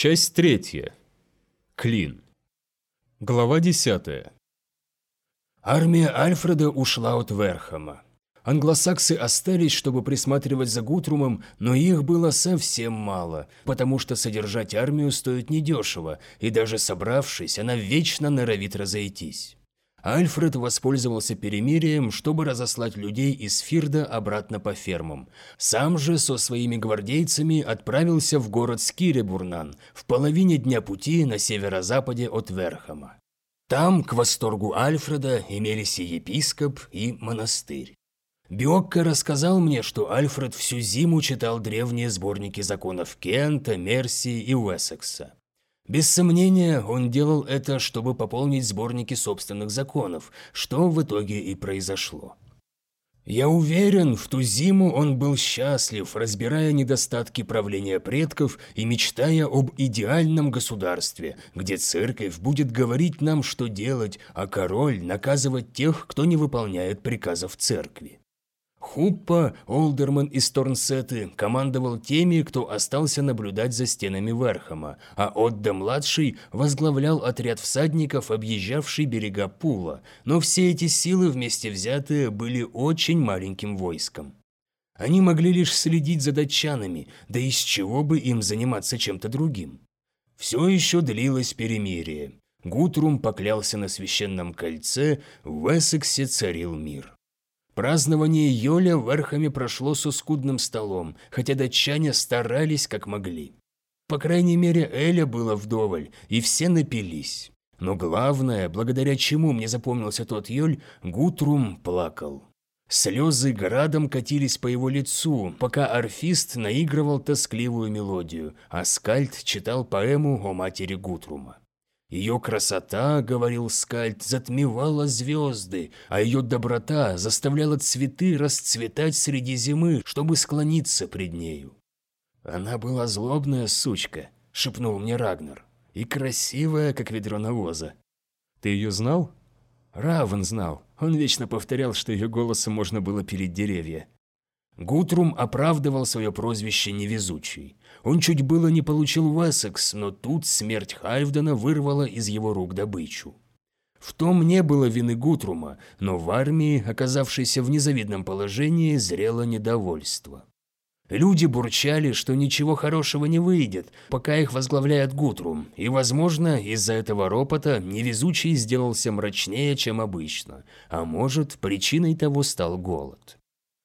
Часть третья. Клин. Глава десятая. Армия Альфреда ушла от Верхама. Англосаксы остались, чтобы присматривать за Гутрумом, но их было совсем мало, потому что содержать армию стоит недешево, и даже собравшись, она вечно норовит разойтись. Альфред воспользовался перемирием, чтобы разослать людей из Фирда обратно по фермам. Сам же со своими гвардейцами отправился в город Скиребурнан в половине дня пути на северо-западе от Верхама. Там, к восторгу Альфреда, имелись и епископ, и монастырь. Биокко рассказал мне, что Альфред всю зиму читал древние сборники законов Кента, Мерсии и Уэссекса. Без сомнения, он делал это, чтобы пополнить сборники собственных законов, что в итоге и произошло. Я уверен, в ту зиму он был счастлив, разбирая недостатки правления предков и мечтая об идеальном государстве, где церковь будет говорить нам, что делать, а король наказывать тех, кто не выполняет приказов церкви. Хуппа, Олдерман и Сторнсеты командовал теми, кто остался наблюдать за стенами Верхама, а Отда-младший возглавлял отряд всадников, объезжавший берега Пула, но все эти силы вместе взятые были очень маленьким войском. Они могли лишь следить за датчанами, да из чего бы им заниматься чем-то другим. Все еще длилось перемирие. Гутрум поклялся на священном кольце, в Эссексе царил мир. Празднование Йоля в Эрхаме прошло со скудным столом, хотя датчане старались как могли. По крайней мере, Эля было вдоволь, и все напились. Но главное, благодаря чему мне запомнился тот Йоль, Гутрум плакал. Слезы градом катились по его лицу, пока орфист наигрывал тоскливую мелодию, а скальд читал поэму о матери Гутрума. Ее красота, говорил Скальд, затмевала звезды, а ее доброта заставляла цветы расцветать среди зимы, чтобы склониться пред нею. Она была злобная сучка, шепнул мне Рагнар, и красивая, как ведро навоза. Ты ее знал? Равен знал. Он вечно повторял, что ее голосом можно было перед деревья. Гутрум оправдывал свое прозвище «невезучий». Он чуть было не получил Уэссекс, но тут смерть Хайвдена вырвала из его рук добычу. В том не было вины Гутрума, но в армии, оказавшейся в незавидном положении, зрело недовольство. Люди бурчали, что ничего хорошего не выйдет, пока их возглавляет Гутрум, и, возможно, из-за этого ропота невезучий сделался мрачнее, чем обычно, а может, причиной того стал голод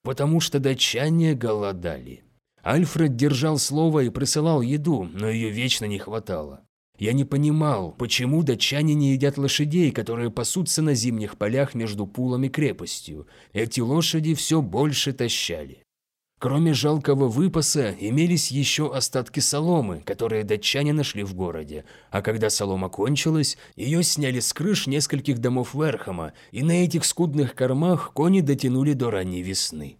потому что датчане голодали. Альфред держал слово и присылал еду, но ее вечно не хватало. Я не понимал, почему датчане не едят лошадей, которые пасутся на зимних полях между пулом и крепостью. Эти лошади все больше тащали. Кроме жалкого выпаса, имелись еще остатки соломы, которые датчане нашли в городе, а когда солома кончилась, ее сняли с крыш нескольких домов Верхама, и на этих скудных кормах кони дотянули до ранней весны.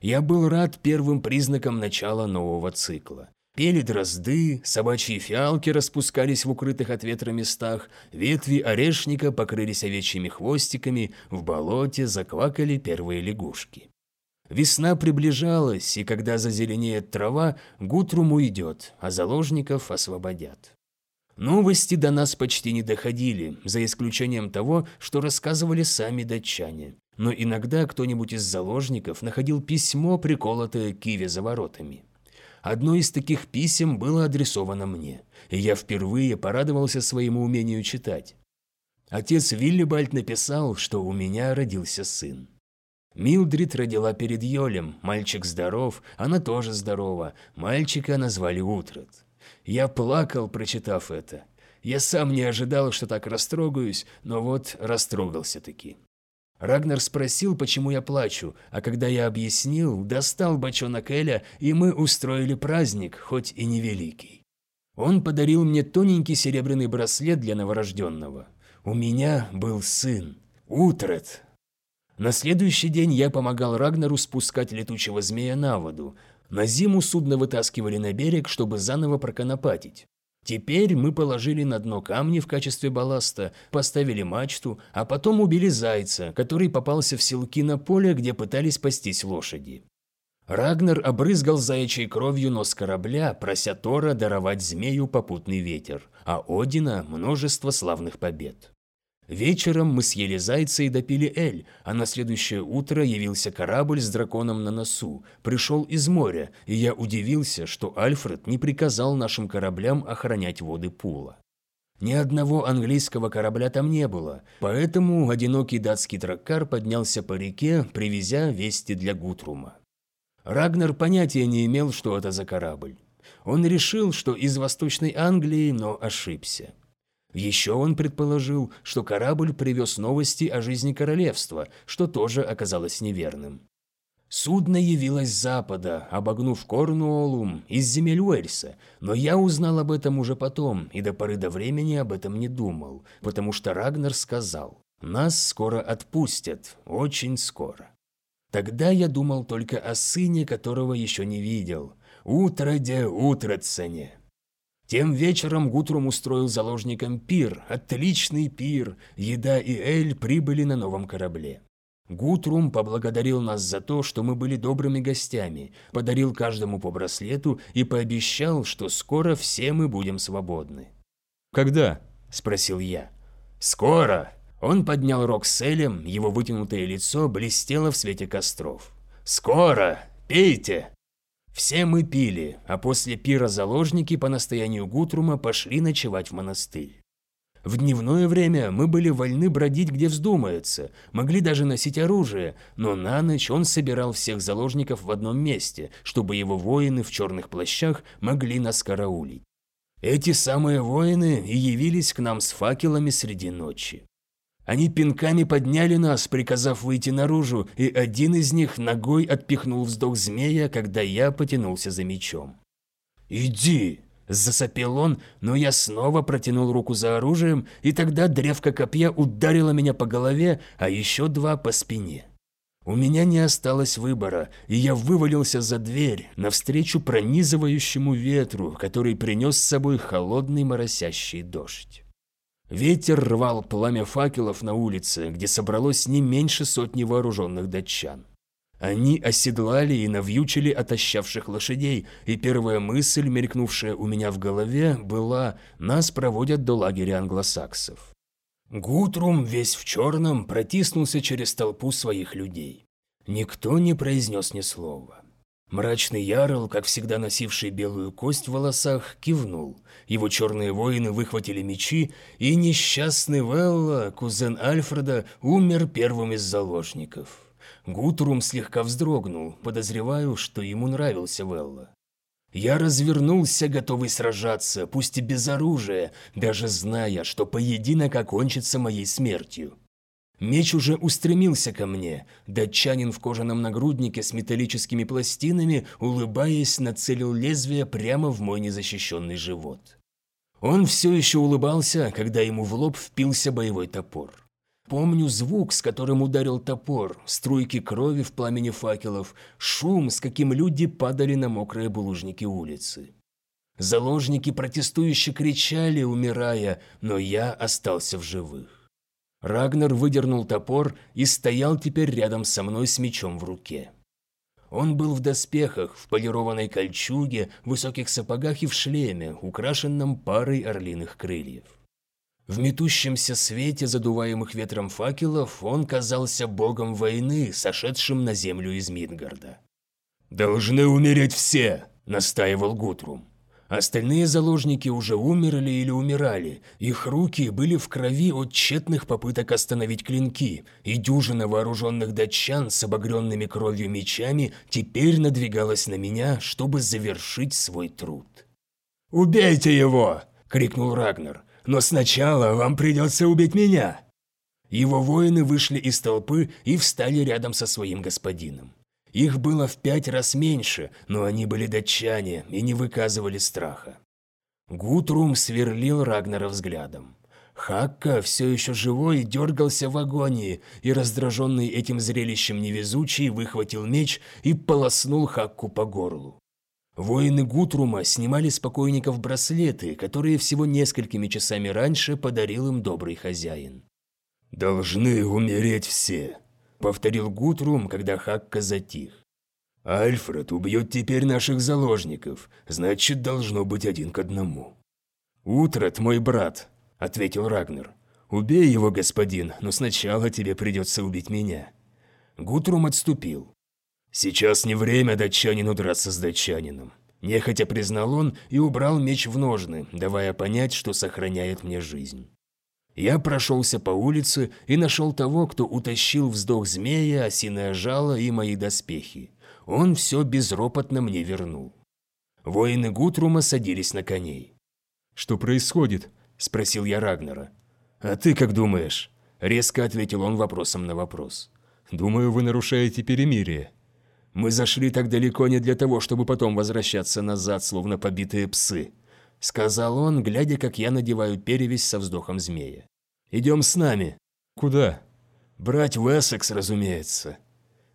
Я был рад первым признакам начала нового цикла. Пели дрозды, собачьи фиалки распускались в укрытых от ветра местах, ветви орешника покрылись овечьими хвостиками, в болоте заквакали первые лягушки. Весна приближалась, и когда зазеленеет трава, Гутрум уйдет, а заложников освободят. Новости до нас почти не доходили, за исключением того, что рассказывали сами датчане. Но иногда кто-нибудь из заложников находил письмо, приколотое Киве за воротами. Одно из таких писем было адресовано мне, и я впервые порадовался своему умению читать. Отец Виллибальд написал, что у меня родился сын. Милдрид родила перед Йолем, мальчик здоров, она тоже здорова, мальчика назвали Утрат. Я плакал, прочитав это. Я сам не ожидал, что так растрогаюсь, но вот растрогался-таки. Рагнар спросил, почему я плачу, а когда я объяснил, достал бочонок Эля, и мы устроили праздник, хоть и невеликий. Он подарил мне тоненький серебряный браслет для новорожденного. У меня был сын, Утрет, на следующий день я помогал Рагнару спускать летучего змея на воду. На зиму судно вытаскивали на берег, чтобы заново проконопатить. Теперь мы положили на дно камни в качестве балласта, поставили мачту, а потом убили зайца, который попался в селки на поле, где пытались пастись лошади. Рагнер обрызгал заячьей кровью нос корабля, прося Тора даровать змею попутный ветер, а Одина – множество славных побед. Вечером мы съели зайца и допили эль, а на следующее утро явился корабль с драконом на носу, пришел из моря, и я удивился, что Альфред не приказал нашим кораблям охранять воды Пула. Ни одного английского корабля там не было, поэтому одинокий датский траккар поднялся по реке, привезя вести для Гутрума. Рагнер понятия не имел, что это за корабль. Он решил, что из Восточной Англии, но ошибся. Еще он предположил, что корабль привез новости о жизни королевства, что тоже оказалось неверным. Судно явилось с запада, обогнув Корнуоллум из земель Уэльса, но я узнал об этом уже потом и до поры до времени об этом не думал, потому что Рагнар сказал, «Нас скоро отпустят, очень скоро». Тогда я думал только о сыне, которого еще не видел, Утроде Утродсоне. Тем вечером Гутрум устроил заложникам пир, отличный пир, еда и эль прибыли на новом корабле. Гутрум поблагодарил нас за то, что мы были добрыми гостями, подарил каждому по браслету и пообещал, что скоро все мы будем свободны. «Когда?» – спросил я. «Скоро!» Он поднял рог с элем, его вытянутое лицо блестело в свете костров. «Скоро! Пейте!» Все мы пили, а после пира заложники по настоянию Гутрума пошли ночевать в монастырь. В дневное время мы были вольны бродить где вздумается, могли даже носить оружие, но на ночь он собирал всех заложников в одном месте, чтобы его воины в черных плащах могли нас караулить. Эти самые воины и явились к нам с факелами среди ночи. Они пинками подняли нас, приказав выйти наружу, и один из них ногой отпихнул вздох змея, когда я потянулся за мечом. «Иди!» – засопел он, но я снова протянул руку за оружием, и тогда древко копья ударило меня по голове, а еще два по спине. У меня не осталось выбора, и я вывалился за дверь, навстречу пронизывающему ветру, который принес с собой холодный моросящий дождь. Ветер рвал пламя факелов на улице, где собралось не меньше сотни вооруженных датчан. Они оседлали и навьючили отощавших лошадей, и первая мысль, мелькнувшая у меня в голове, была «нас проводят до лагеря англосаксов». Гутрум, весь в черном, протиснулся через толпу своих людей. Никто не произнес ни слова. Мрачный ярл, как всегда носивший белую кость в волосах, кивнул. Его черные воины выхватили мечи, и несчастный Велла, кузен Альфреда, умер первым из заложников. Гутрум слегка вздрогнул, подозреваю, что ему нравился Велла. Я развернулся, готовый сражаться, пусть и без оружия, даже зная, что поединок окончится моей смертью. Меч уже устремился ко мне. Датчанин в кожаном нагруднике с металлическими пластинами, улыбаясь, нацелил лезвие прямо в мой незащищенный живот. Он все еще улыбался, когда ему в лоб впился боевой топор. Помню звук, с которым ударил топор, струйки крови в пламени факелов, шум, с каким люди падали на мокрые булыжники улицы. Заложники протестующе кричали, умирая, но я остался в живых. Рагнар выдернул топор и стоял теперь рядом со мной с мечом в руке. Он был в доспехах, в полированной кольчуге, высоких сапогах и в шлеме, украшенном парой орлиных крыльев. В метущемся свете задуваемых ветром факелов он казался богом войны, сошедшим на землю из Мидгарда. «Должны умереть все!» – настаивал Гутрум. Остальные заложники уже умерли или умирали, их руки были в крови от тщетных попыток остановить клинки, и дюжина вооруженных датчан с обогренными кровью мечами теперь надвигалась на меня, чтобы завершить свой труд. «Убейте его!» – крикнул Рагнар. «Но сначала вам придется убить меня!» Его воины вышли из толпы и встали рядом со своим господином. Их было в пять раз меньше, но они были датчане и не выказывали страха. Гутрум сверлил Рагнера взглядом. Хакка, все еще живой, дергался в агонии, и раздраженный этим зрелищем невезучий выхватил меч и полоснул Хакку по горлу. Воины Гутрума снимали с покойников браслеты, которые всего несколькими часами раньше подарил им добрый хозяин. «Должны умереть все», – повторил Гутрум, когда Хакка затих. «Альфред убьет теперь наших заложников, значит, должно быть один к одному». «Утрат, мой брат», — ответил Рагнер. «Убей его, господин, но сначала тебе придется убить меня». Гутрум отступил. «Сейчас не время датчанину драться с датчанином», – нехотя признал он и убрал меч в ножны, давая понять, что сохраняет мне жизнь. Я прошелся по улице и нашел того, кто утащил вздох змея, осиное жало и мои доспехи. Он все безропотно мне вернул. Воины Гутрума садились на коней. «Что происходит?» – спросил я Рагнера. «А ты как думаешь?» – резко ответил он вопросом на вопрос. «Думаю, вы нарушаете перемирие». «Мы зашли так далеко не для того, чтобы потом возвращаться назад, словно побитые псы», – сказал он, глядя, как я надеваю перевязь со вздохом змея. «Идем с нами». «Куда?» «Брать в Эссекс, разумеется».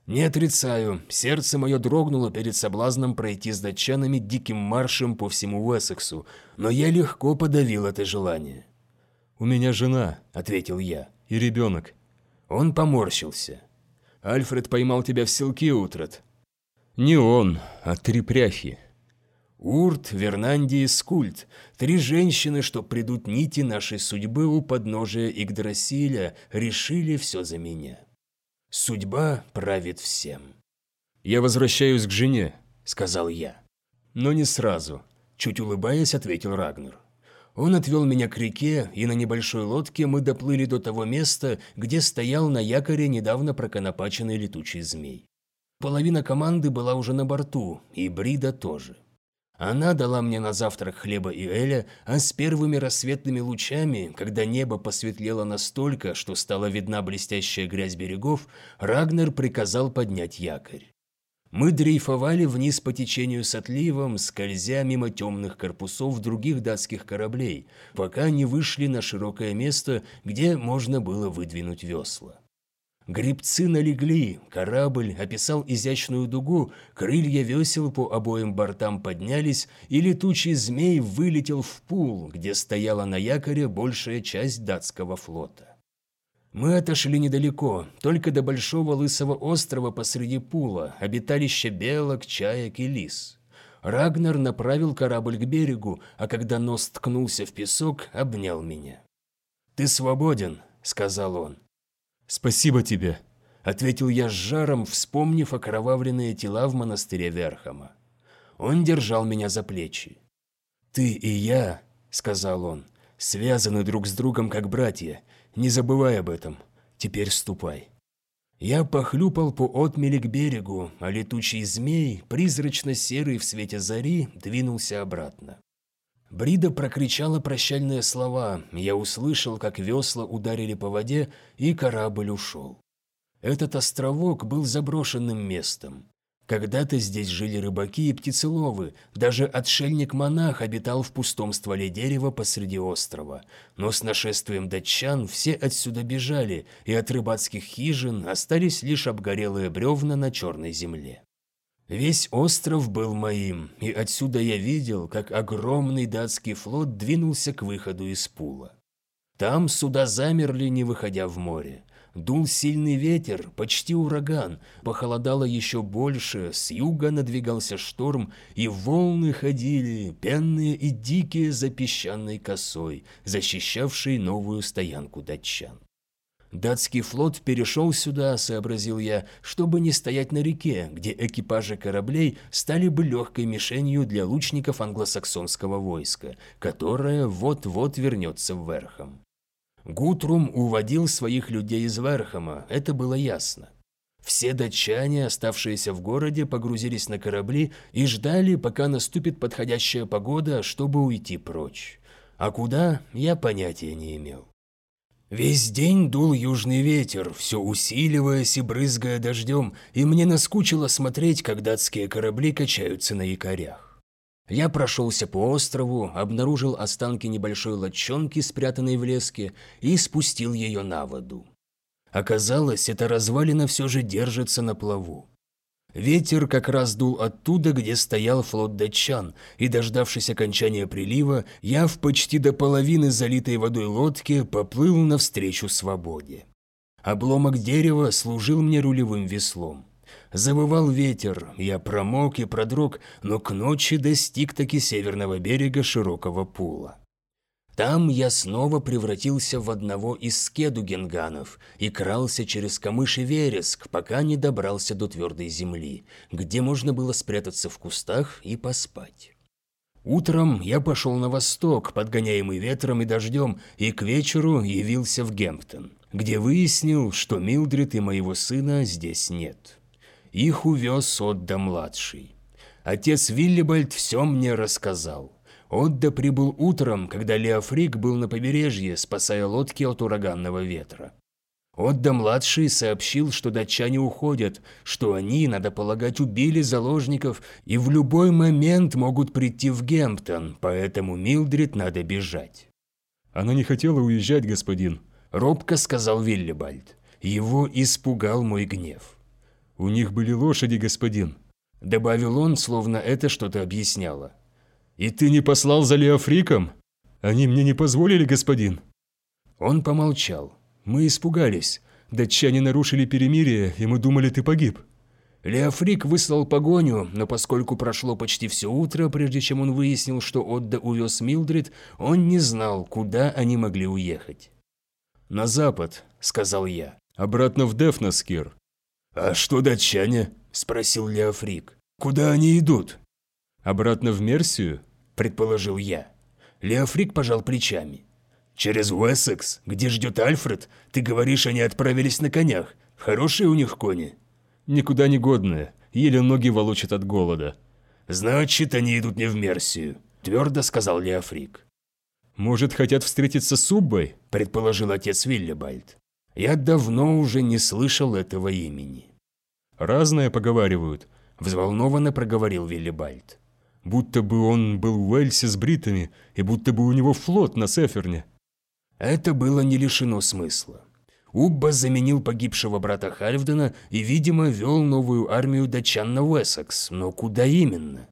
Не отрицаю, сердце мое дрогнуло перед соблазном пройти с датчанами диким маршем по всему Уэссексу, но я легко подавил это желание. «У меня жена», — ответил я. «И ребенок». Он поморщился. «Альфред поймал тебя в селки, Утрат». «Не он, а три пряхи». Урт, Вернанди и Скульт – три женщины, что придут нити нашей судьбы у подножия Игдрасиля, решили все за меня. Судьба правит всем. «Я возвращаюсь к жене», – сказал я. «Но не сразу», – чуть улыбаясь, ответил Рагнер. Он отвел меня к реке, и на небольшой лодке мы доплыли до того места, где стоял на якоре недавно проконопаченный летучий змей. Половина команды была уже на борту, и Брида тоже. Она дала мне на завтрак хлеба и эля, а с первыми рассветными лучами, когда небо посветлело настолько, что стала видна блестящая грязь берегов, Рагнер приказал поднять якорь. Мы дрейфовали вниз по течению с отливом, скользя мимо темных корпусов других датских кораблей, пока не вышли на широкое место, где можно было выдвинуть весла. Грибцы налегли, корабль описал изящную дугу, крылья весел по обоим бортам поднялись, и летучий змей вылетел в пул, где стояла на якоре большая часть датского флота. Мы отошли недалеко, только до большого лысого острова посреди пула, обиталища белок, чаек и лис. Рагнар направил корабль к берегу, а когда нос ткнулся в песок, обнял меня. «Ты свободен», — сказал он. «Спасибо тебе», – ответил я с жаром, вспомнив окровавленные тела в монастыре Верхама. Он держал меня за плечи. «Ты и я», – сказал он, – «связаны друг с другом как братья. Не забывай об этом. Теперь ступай». Я похлюпал по отмели к берегу, а летучий змей, призрачно-серый в свете зари, двинулся обратно. Брида прокричала прощальные слова, я услышал, как весла ударили по воде, и корабль ушел. Этот островок был заброшенным местом. Когда-то здесь жили рыбаки и птицеловы, даже отшельник-монах обитал в пустом стволе дерева посреди острова. Но с нашествием датчан все отсюда бежали, и от рыбацких хижин остались лишь обгорелые бревна на черной земле. Весь остров был моим, и отсюда я видел, как огромный датский флот двинулся к выходу из пула. Там суда замерли, не выходя в море. Дул сильный ветер, почти ураган, похолодало еще больше, с юга надвигался шторм, и волны ходили, пенные и дикие за песчаной косой, защищавшей новую стоянку датчан. Датский флот перешел сюда, сообразил я, чтобы не стоять на реке, где экипажи кораблей стали бы легкой мишенью для лучников англосаксонского войска, которое вот-вот вернется в Верхам. Гутрум уводил своих людей из Верхама, это было ясно. Все датчане, оставшиеся в городе, погрузились на корабли и ждали, пока наступит подходящая погода, чтобы уйти прочь. А куда, я понятия не имел. Весь день дул южный ветер, все усиливаясь и брызгая дождем, и мне наскучило смотреть, как датские корабли качаются на якорях. Я прошелся по острову, обнаружил останки небольшой лодчонки, спрятанной в леске, и спустил ее на воду. Оказалось, эта развалина все же держится на плаву. Ветер как раз дул оттуда, где стоял флот датчан, и, дождавшись окончания прилива, я в почти до половины залитой водой лодке поплыл навстречу свободе. Обломок дерева служил мне рулевым веслом. Завывал ветер, я промок и продрог, но к ночи достиг таки северного берега широкого пула. Там я снова превратился в одного из скедугенганов и крался через камыш и вереск, пока не добрался до твердой земли, где можно было спрятаться в кустах и поспать. Утром я пошел на восток, подгоняемый ветром и дождем, и к вечеру явился в Гемптон, где выяснил, что Милдрид и моего сына здесь нет. Их увез Отда-младший. Отец Виллибальд все мне рассказал. Отда прибыл утром, когда Леофрик был на побережье, спасая лодки от ураганного ветра. Отда-младший сообщил, что датчане уходят, что они, надо полагать, убили заложников и в любой момент могут прийти в Гемптон, поэтому Милдрид надо бежать. «Она не хотела уезжать, господин», – робко сказал Виллибальд. Его испугал мой гнев. «У них были лошади, господин», – добавил он, словно это что-то объясняло. «И ты не послал за Леофриком? Они мне не позволили, господин». Он помолчал. «Мы испугались. Датчане нарушили перемирие, и мы думали, ты погиб». Леофрик выслал погоню, но поскольку прошло почти все утро, прежде чем он выяснил, что Отда увез Милдрид, он не знал, куда они могли уехать. «На запад», — сказал я. «Обратно в Дефнаскир. «А что датчане?» – спросил Леофрик. «Куда они идут?» «Обратно в Мерсию?» – предположил я. Леофрик пожал плечами. «Через Уэссекс, где ждет Альфред, ты говоришь, они отправились на конях. Хорошие у них кони?» «Никуда не годные, еле ноги волочат от голода». «Значит, они идут не в Мерсию», – твердо сказал Леофрик. «Может, хотят встретиться с Уббой?» – предположил отец Виллибальд. Я давно уже не слышал этого имени. «Разное поговаривают», – взволнованно проговорил Виллибальд. «Будто бы он был в Уэльсе с бритами, и будто бы у него флот на Сеферне». Это было не лишено смысла. Убба заменил погибшего брата Хальфдена и, видимо, вел новую армию датчан на Уэссекс, но куда именно?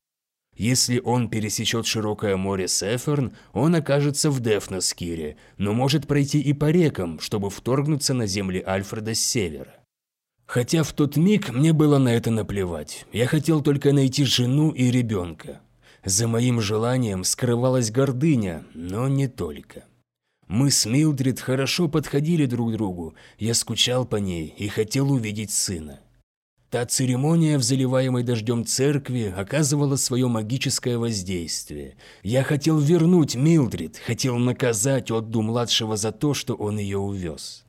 Если он пересечет широкое море Сеферн, он окажется в Дефнаскире, но может пройти и по рекам, чтобы вторгнуться на земли Альфреда с севера. Хотя в тот миг мне было на это наплевать. Я хотел только найти жену и ребенка. За моим желанием скрывалась гордыня, но не только. Мы с Милдрид хорошо подходили друг другу, я скучал по ней и хотел увидеть сына. Та церемония в заливаемой дождем церкви оказывала свое магическое воздействие. Я хотел вернуть Милдрид, хотел наказать Отду-младшего за то, что он ее увез.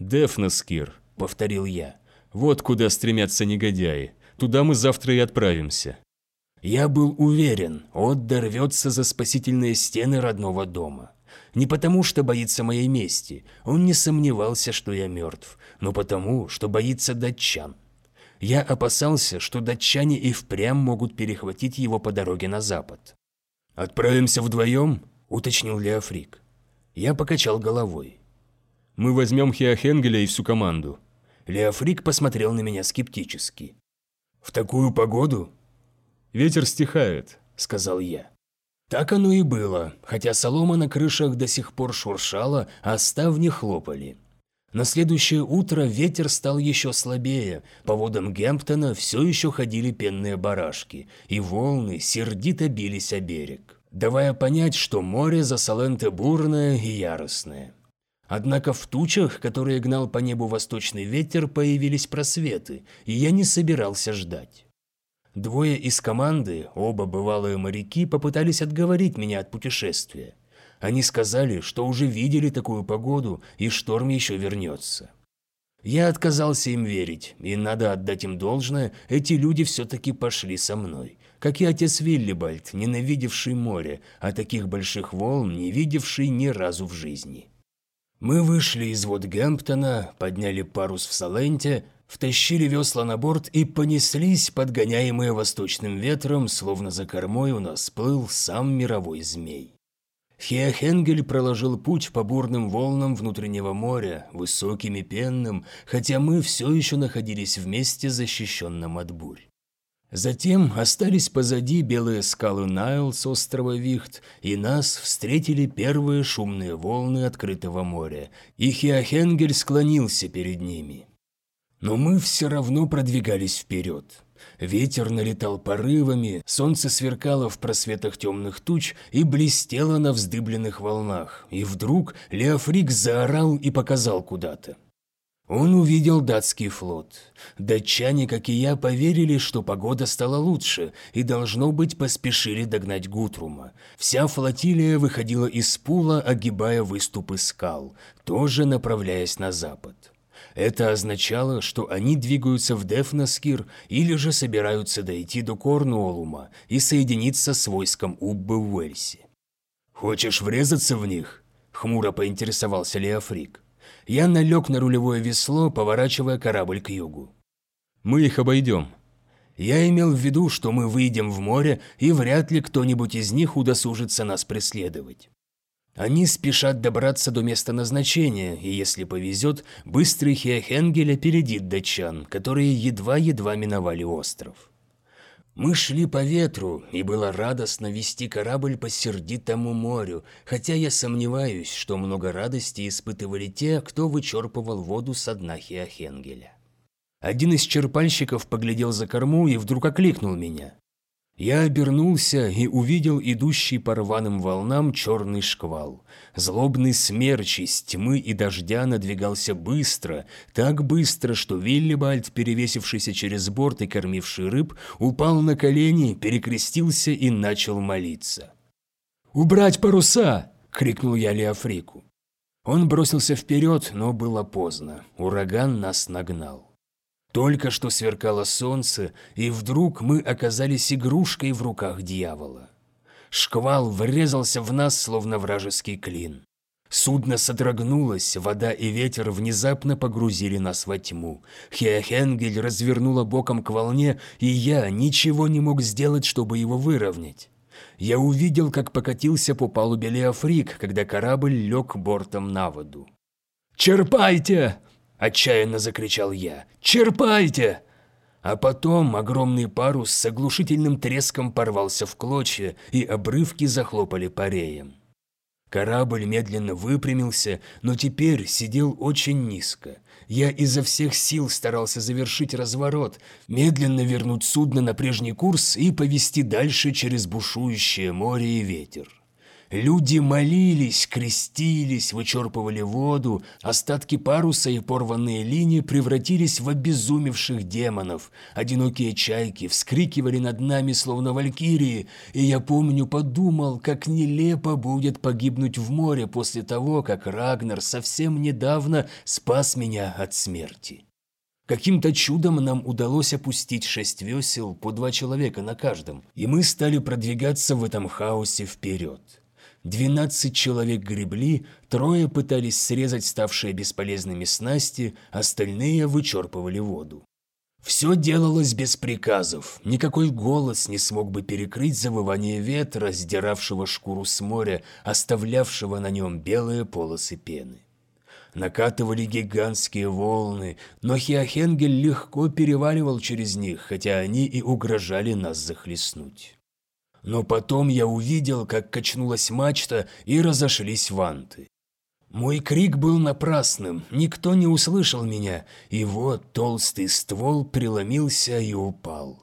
«Дефнаскир», — повторил я. «Вот куда стремятся негодяи. Туда мы завтра и отправимся». Я был уверен, Отда рвется за спасительные стены родного дома. Не потому, что боится моей мести, он не сомневался, что я мертв, но потому, что боится датчан. Я опасался, что датчане и впрямь могут перехватить его по дороге на запад. «Отправимся вдвоем?» – уточнил Леофрик. Я покачал головой. «Мы возьмем Хеохенгеля и всю команду». Леофрик посмотрел на меня скептически. «В такую погоду?» «Ветер стихает», – сказал я. Так оно и было, хотя солома на крышах до сих пор шуршала, а ставни хлопали. На следующее утро ветер стал еще слабее, по водам Гемптона все еще ходили пенные барашки, и волны сердито бились о берег, давая понять, что море за Саленте бурное и яростное. Однако в тучах, которые гнал по небу восточный ветер, появились просветы, и я не собирался ждать. Двое из команды, оба бывалые моряки, попытались отговорить меня от путешествия. Они сказали, что уже видели такую погоду, и шторм еще вернется. Я отказался им верить, и надо отдать им должное, эти люди все-таки пошли со мной. Как и отец Виллибальд, ненавидевший море, а таких больших волн не видевший ни разу в жизни. Мы вышли из вод Гэмптона, подняли парус в Саленте, втащили весла на борт и понеслись, подгоняемые восточным ветром, словно за кормой у нас плыл сам мировой змей. Хеохенгель проложил путь по бурным волнам внутреннего моря, высоким и пенным, хотя мы все еще находились в месте, защищенном от бурь. Затем остались позади белые скалы Найл с острова Вихт, и нас встретили первые шумные волны открытого моря, и Хеохенгель склонился перед ними. Но мы все равно продвигались вперед. Ветер налетал порывами, солнце сверкало в просветах темных туч и блестело на вздыбленных волнах, и вдруг Леофрик заорал и показал куда-то. Он увидел датский флот. Датчане, как и я, поверили, что погода стала лучше, и, должно быть, поспешили догнать Гутрума. Вся флотилия выходила из пула, огибая выступы скал, тоже направляясь на запад. Это означало, что они двигаются в Дефнаскир или же собираются дойти до Корнуолума и соединиться с войском Уббы в Уэльсе. «Хочешь врезаться в них?» – хмуро поинтересовался Леофрик. Я налег на рулевое весло, поворачивая корабль к югу. «Мы их обойдем». Я имел в виду, что мы выйдем в море, и вряд ли кто-нибудь из них удосужится нас преследовать. Они спешат добраться до места назначения, и если повезет, быстрый Хеохенгель опередит датчан, которые едва-едва миновали остров. Мы шли по ветру, и было радостно вести корабль по сердитому морю, хотя я сомневаюсь, что много радости испытывали те, кто вычерпывал воду со дна Хеохенгеля. Один из черпальщиков поглядел за корму и вдруг окликнул меня. Я обернулся и увидел идущий по рваным волнам черный шквал. Злобный смерч из тьмы и дождя надвигался быстро, так быстро, что Виллибальд, перевесившийся через борт и кормивший рыб, упал на колени, перекрестился и начал молиться. «Убрать паруса!» – крикнул я Леофрику. Он бросился вперед, но было поздно. Ураган нас нагнал. Только что сверкало солнце, и вдруг мы оказались игрушкой в руках дьявола. Шквал врезался в нас, словно вражеский клин. Судно содрогнулось, вода и ветер внезапно погрузили нас во тьму. Хеохенгель развернула боком к волне, и я ничего не мог сделать, чтобы его выровнять. Я увидел, как покатился по палубе Леофрик, когда корабль лег бортом на воду. «Черпайте!» – отчаянно закричал я. «Черпайте!» А потом огромный парус с оглушительным треском порвался в клочья, и обрывки захлопали по реям. Корабль медленно выпрямился, но теперь сидел очень низко. Я изо всех сил старался завершить разворот, медленно вернуть судно на прежний курс и повести дальше через бушующее море и ветер. Люди молились, крестились, вычерпывали воду, остатки паруса и порванные линии превратились в обезумевших демонов. Одинокие чайки вскрикивали над нами, словно валькирии, и я помню, подумал, как нелепо будет погибнуть в море после того, как Рагнар совсем недавно спас меня от смерти. Каким-то чудом нам удалось опустить шесть весел по два человека на каждом, и мы стали продвигаться в этом хаосе вперед. Двенадцать человек гребли, трое пытались срезать ставшие бесполезными снасти, остальные вычерпывали воду. Все делалось без приказов, никакой голос не смог бы перекрыть завывание ветра, сдиравшего шкуру с моря, оставлявшего на нем белые полосы пены. Накатывали гигантские волны, но Хиохенгель легко переваливал через них, хотя они и угрожали нас захлестнуть. Но потом я увидел, как качнулась мачта и разошлись ванты. Мой крик был напрасным, никто не услышал меня, и вот толстый ствол преломился и упал.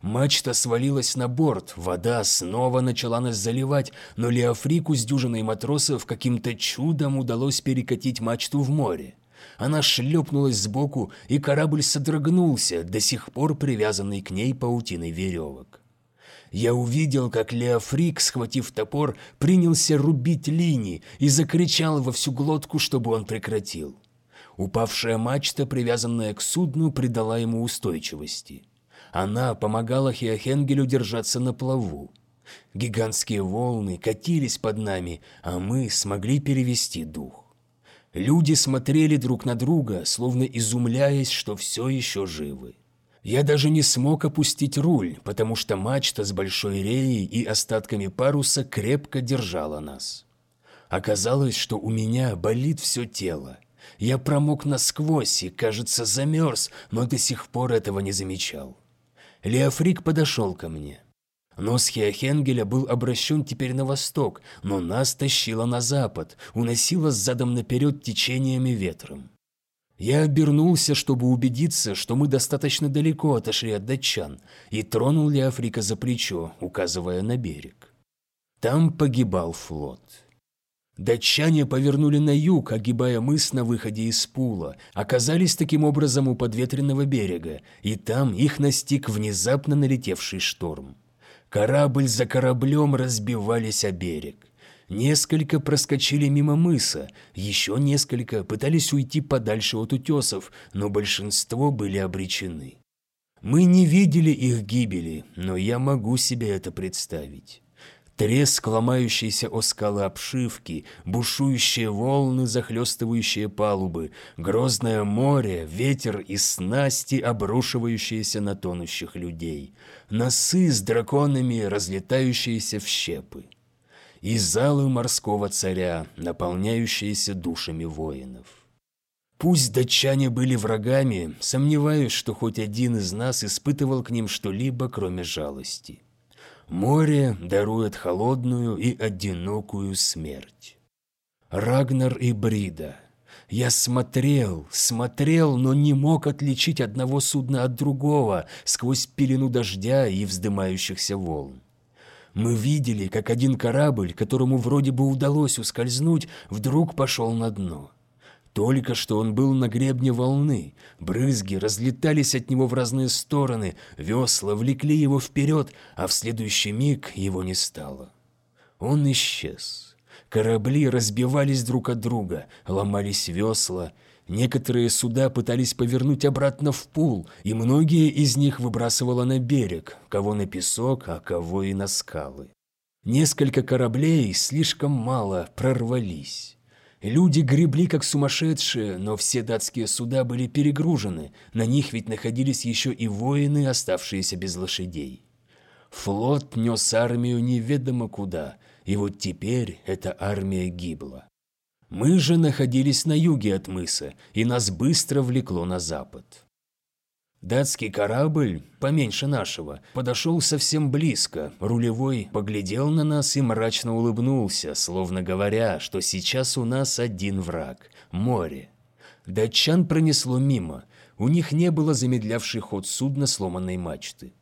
Мачта свалилась на борт, вода снова начала нас заливать, но Леофрику с дюжиной матросов каким-то чудом удалось перекатить мачту в море. Она шлепнулась сбоку, и корабль содрогнулся, до сих пор привязанный к ней паутиной веревок я увидел, как Леофрик, схватив топор, принялся рубить линии и закричал во всю глотку, чтобы он прекратил. Упавшая мачта, привязанная к судну, придала ему устойчивости. Она помогала Хеохенгелю держаться на плаву. Гигантские волны катились под нами, а мы смогли перевести дух. Люди смотрели друг на друга, словно изумляясь, что все еще живы. Я даже не смог опустить руль, потому что мачта с большой реей и остатками паруса крепко держала нас. Оказалось, что у меня болит все тело. Я промок насквозь и, кажется, замерз, но до сих пор этого не замечал. Леофрик подошел ко мне. Нос Хеохенгеля был обращен теперь на восток, но нас тащило на запад, уносило задом наперед течениями ветром. Я обернулся, чтобы убедиться, что мы достаточно далеко отошли от датчан, и тронул ли Африка за плечо, указывая на берег. Там погибал флот. Датчане повернули на юг, огибая мыс на выходе из Пула, оказались таким образом у подветренного берега, и там их настиг внезапно налетевший шторм. Корабль за кораблем разбивались о берег. Несколько проскочили мимо мыса, еще несколько пытались уйти подальше от утесов, но большинство были обречены. Мы не видели их гибели, но я могу себе это представить. Треск ломающейся о скалы обшивки, бушующие волны, захлестывающие палубы, грозное море, ветер и снасти, обрушивающиеся на тонущих людей, носы с драконами, разлетающиеся в щепы и залы морского царя, наполняющиеся душами воинов. Пусть датчане были врагами, сомневаюсь, что хоть один из нас испытывал к ним что-либо, кроме жалости. Море дарует холодную и одинокую смерть. Рагнар и Брида. Я смотрел, смотрел, но не мог отличить одного судна от другого сквозь пелену дождя и вздымающихся волн. Мы видели, как один корабль, которому вроде бы удалось ускользнуть, вдруг пошел на дно. Только что он был на гребне волны, брызги разлетались от него в разные стороны, весла влекли его вперед, а в следующий миг его не стало. Он исчез. Корабли разбивались друг от друга, ломались весла, Некоторые суда пытались повернуть обратно в пул, и многие из них выбрасывало на берег, кого на песок, а кого и на скалы. Несколько кораблей слишком мало прорвались. Люди гребли как сумасшедшие, но все датские суда были перегружены, на них ведь находились еще и воины, оставшиеся без лошадей. Флот нес армию неведомо куда, и вот теперь эта армия гибла. Мы же находились на юге от мыса, и нас быстро влекло на запад. Датский корабль, поменьше нашего, подошел совсем близко. Рулевой поглядел на нас и мрачно улыбнулся, словно говоря, что сейчас у нас один враг – море. Датчан пронесло мимо. У них не было замедлявшей ход судна сломанной мачты.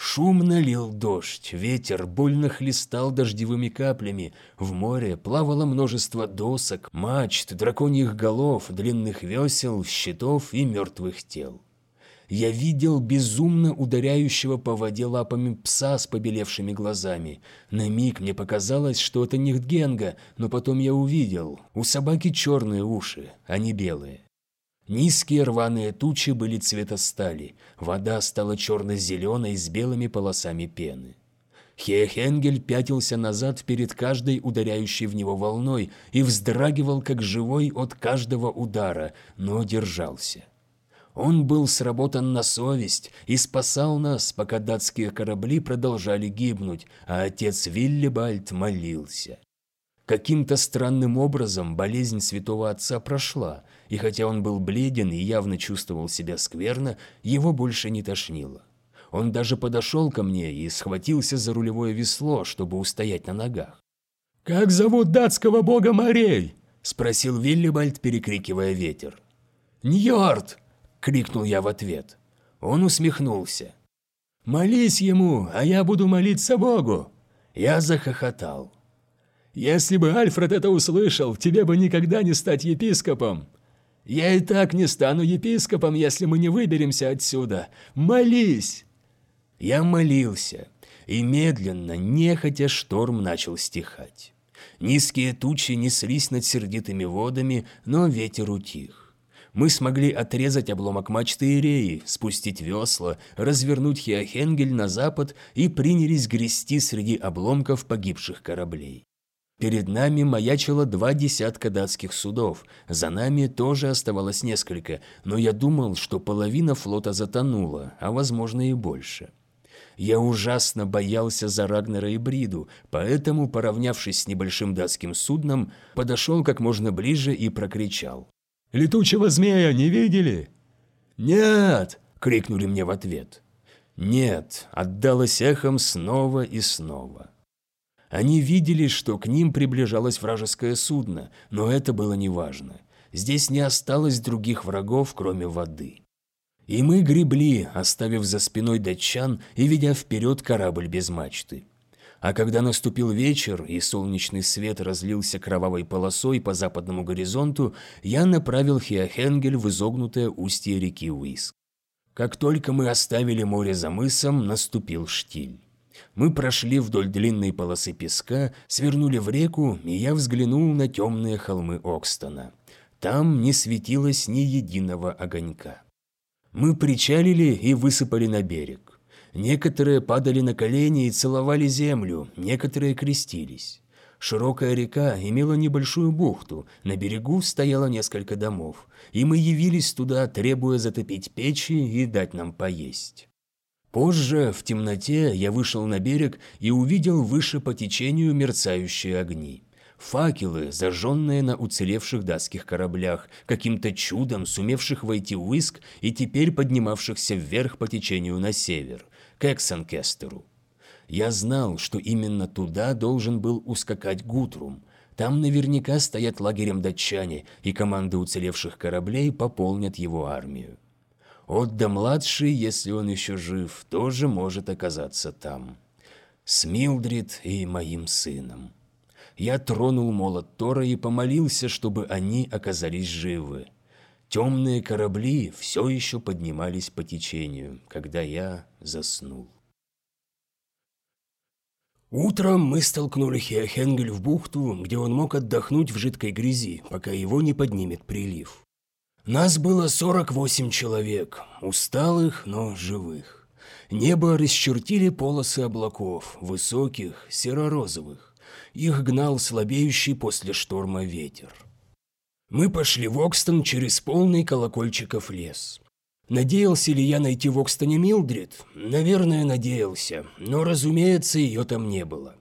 Шумно лил дождь, ветер больно хлестал дождевыми каплями, в море плавало множество досок, мачт, драконьих голов, длинных весел, щитов и мертвых тел. Я видел безумно ударяющего по воде лапами пса с побелевшими глазами. На миг мне показалось, что это Нихтгенга, но потом я увидел. У собаки черные уши, а не белые. Низкие рваные тучи были цвета стали, вода стала черно-зеленой с белыми полосами пены. Хеохенгель пятился назад перед каждой ударяющей в него волной и вздрагивал как живой от каждого удара, но держался. Он был сработан на совесть и спасал нас, пока датские корабли продолжали гибнуть, а отец Виллибальд молился. Каким-то странным образом болезнь святого отца прошла, и хотя он был бледен и явно чувствовал себя скверно, его больше не тошнило. Он даже подошел ко мне и схватился за рулевое весло, чтобы устоять на ногах. «Как зовут датского бога морей?» – спросил Виллибальд, перекрикивая ветер. «Ньорд!» – крикнул я в ответ. Он усмехнулся. «Молись ему, а я буду молиться Богу!» Я захохотал. Если бы Альфред это услышал, тебе бы никогда не стать епископом. Я и так не стану епископом, если мы не выберемся отсюда. Молись!» Я молился, и медленно, нехотя, шторм начал стихать. Низкие тучи неслись над сердитыми водами, но ветер утих. Мы смогли отрезать обломок мачты и реи, спустить весла, развернуть Хиохенгель на запад и принялись грести среди обломков погибших кораблей. Перед нами маячило два десятка датских судов, за нами тоже оставалось несколько, но я думал, что половина флота затонула, а возможно и больше. Я ужасно боялся за Рагнера и Бриду, поэтому, поравнявшись с небольшим датским судном, подошел как можно ближе и прокричал. «Летучего змея не видели?» «Нет!» – крикнули мне в ответ. «Нет!» – отдалось эхом снова и снова. Они видели, что к ним приближалось вражеское судно, но это было неважно. Здесь не осталось других врагов, кроме воды. И мы гребли, оставив за спиной датчан и ведя вперед корабль без мачты. А когда наступил вечер и солнечный свет разлился кровавой полосой по западному горизонту, я направил Хиохенгель в изогнутое устье реки Уиск. Как только мы оставили море за мысом, наступил штиль. Мы прошли вдоль длинной полосы песка, свернули в реку, и я взглянул на темные холмы Окстона. Там не светилось ни единого огонька. Мы причалили и высыпали на берег. Некоторые падали на колени и целовали землю, некоторые крестились. Широкая река имела небольшую бухту, на берегу стояло несколько домов, и мы явились туда, требуя затопить печи и дать нам поесть. Позже, в темноте, я вышел на берег и увидел выше по течению мерцающие огни. Факелы, зажженные на уцелевших датских кораблях, каким-то чудом сумевших войти в Уиск и теперь поднимавшихся вверх по течению на север, к Эксенкестеру. Я знал, что именно туда должен был ускакать Гутрум. Там наверняка стоят лагерем датчане, и команды уцелевших кораблей пополнят его армию. Отда-младший, если он еще жив, тоже может оказаться там. С Милдрид и моим сыном. Я тронул молот Тора и помолился, чтобы они оказались живы. Темные корабли все еще поднимались по течению, когда я заснул. Утром мы столкнули Хеохенгель в бухту, где он мог отдохнуть в жидкой грязи, пока его не поднимет прилив. Нас было 48 человек, усталых, но живых. Небо расчертили полосы облаков, высоких, серо-розовых. Их гнал слабеющий после шторма ветер. Мы пошли в Окстон через полный колокольчиков лес. Надеялся ли я найти в Окстоне Милдрид? Наверное, надеялся, но, разумеется, ее там не было.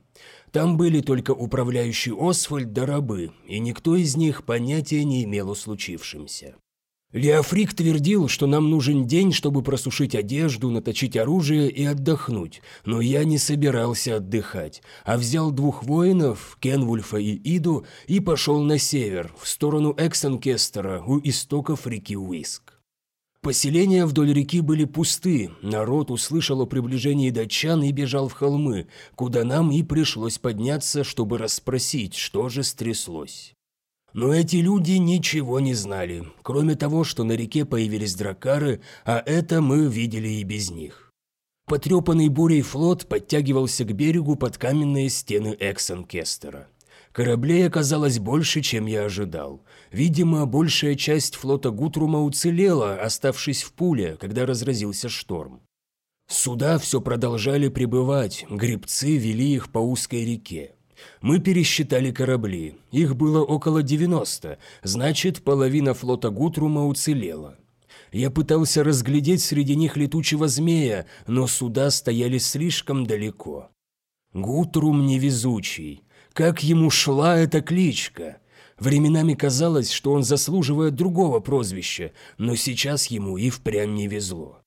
Там были только управляющий Освальд да рабы, и никто из них понятия не имел о случившемся. Леофрик твердил, что нам нужен день, чтобы просушить одежду, наточить оружие и отдохнуть, но я не собирался отдыхать, а взял двух воинов, Кенвульфа и Иду, и пошел на север, в сторону Эксенкестера, у истоков реки Уиск. Поселения вдоль реки были пусты, народ услышал о приближении датчан и бежал в холмы, куда нам и пришлось подняться, чтобы расспросить, что же стряслось. Но эти люди ничего не знали, кроме того, что на реке появились дракары, а это мы видели и без них. Потрепанный бурей флот подтягивался к берегу под каменные стены Эксенкестера. Кораблей оказалось больше, чем я ожидал. Видимо, большая часть флота Гутрума уцелела, оставшись в пуле, когда разразился шторм. Суда все продолжали прибывать, гребцы вели их по узкой реке. Мы пересчитали корабли. Их было около 90, значит, половина флота Гутрума уцелела. Я пытался разглядеть среди них летучего змея, но суда стояли слишком далеко. Гутрум невезучий. Как ему шла эта кличка? Временами казалось, что он заслуживает другого прозвища, но сейчас ему и впрямь не везло.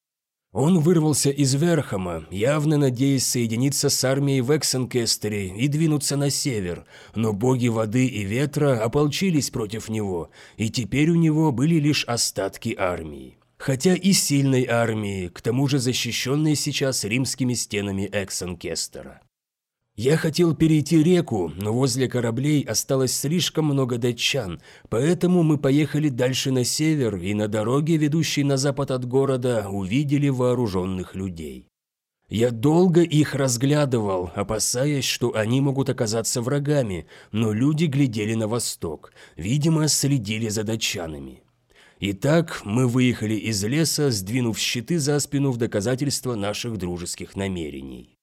Он вырвался из Верхама, явно надеясь соединиться с армией в Эксенкестере и двинуться на север, но боги воды и ветра ополчились против него, и теперь у него были лишь остатки армии. Хотя и сильной армии, к тому же защищенной сейчас римскими стенами Эксенкестера. Я хотел перейти реку, но возле кораблей осталось слишком много датчан, поэтому мы поехали дальше на север и на дороге, ведущей на запад от города, увидели вооруженных людей. Я долго их разглядывал, опасаясь, что они могут оказаться врагами, но люди глядели на восток, видимо, следили за датчанами. Итак, мы выехали из леса, сдвинув щиты за спину в доказательство наших дружеских намерений.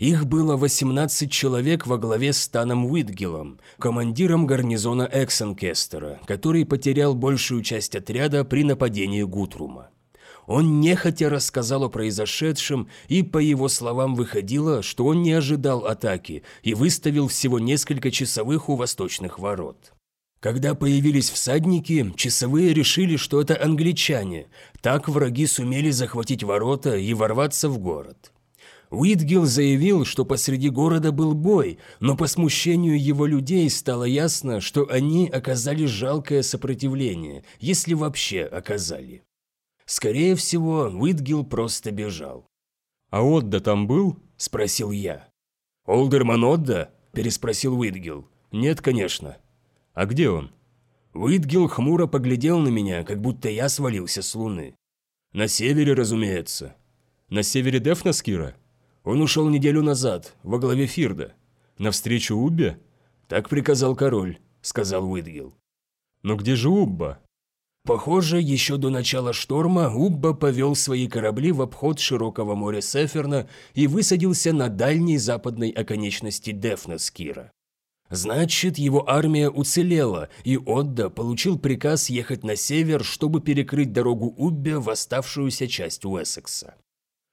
Их было 18 человек во главе с Таном Уитгелом, командиром гарнизона Эксенкестера, который потерял большую часть отряда при нападении Гутрума. Он нехотя рассказал о произошедшем, и, по его словам, выходило, что он не ожидал атаки и выставил всего несколько часовых у восточных ворот. Когда появились всадники, часовые решили, что это англичане. Так враги сумели захватить ворота и ворваться в город. Уитгилл заявил, что посреди города был бой, но по смущению его людей стало ясно, что они оказали жалкое сопротивление, если вообще оказали. Скорее всего, Уитгилл просто бежал. «А Отда там был?» – спросил я. «Олдерман Отда?» – переспросил Уитгилл. «Нет, конечно». «А где он?» Уитгилл хмуро поглядел на меня, как будто я свалился с луны. «На севере, разумеется». «На севере Дефнаскира?» Он ушел неделю назад, во главе Фирда. Навстречу Уббе? Так приказал король, сказал Уитгилл. Но где же Убба? Похоже, еще до начала шторма Убба повел свои корабли в обход широкого моря Сеферна и высадился на дальней западной оконечности Дефнаскира. Значит, его армия уцелела, и Отда получил приказ ехать на север, чтобы перекрыть дорогу Уббе в оставшуюся часть Уэссекса.